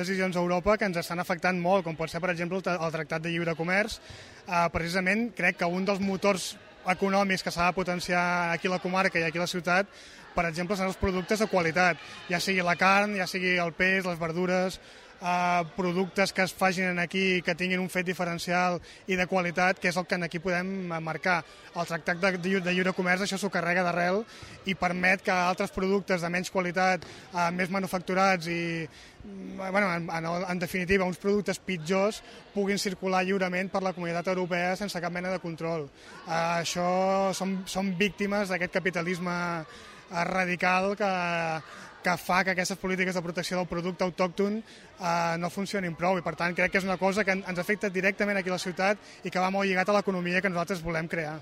decisions a Europa que ens estan afectant molt, com pot ser, per exemple, el Tractat de Lliure Comerç. Eh, precisament, crec que un dels motors econòmics que s'ha de potenciar aquí a la comarca i aquí a la ciutat, per exemple, són els productes de qualitat, ja sigui la carn, ja sigui el peix, les verdures, eh, productes que es facin aquí que tinguin un fet diferencial i de qualitat, que és el que aquí podem marcar. El tractat de, de lliure comerç això s'ho carrega d'arrel i permet que altres productes de menys qualitat, eh, més manufacturats i bueno, en, en, en definitiva, uns productes pitjors puguin circular lliurement per la comunitat europea sense cap mena de control. Uh, això som, som víctimes d'aquest capitalisme radical que, que fa que aquestes polítiques de protecció del producte autòcton eh, no funcionin prou i per tant crec que és una cosa que ens afecta directament aquí a la ciutat i que va molt lligat a l'economia que nosaltres volem crear.